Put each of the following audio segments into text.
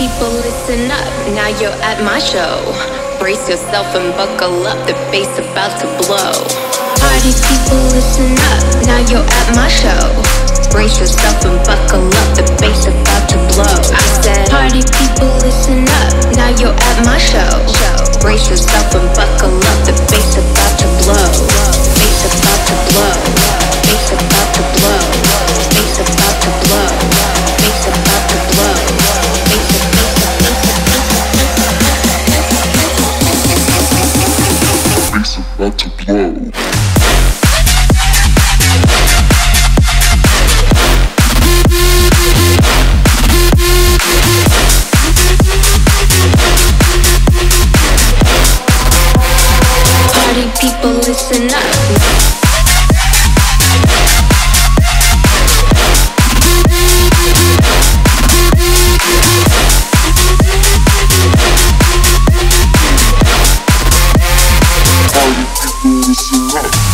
people, listen up. Now you're at my show. Brace yourself and buckle up. The bass about to blow. Party people, listen up. Now you're at my show. Brace yourself and about to blow. People, listen up. Party people, listen up.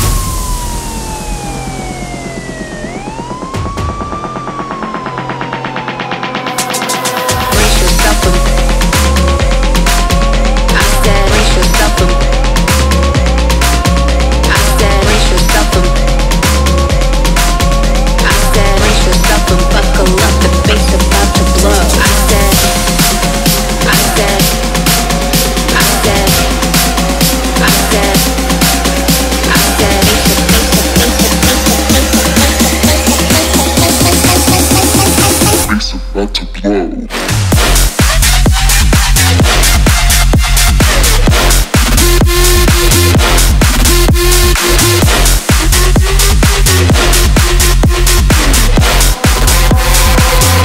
Blow.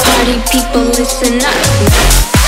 Party people listen up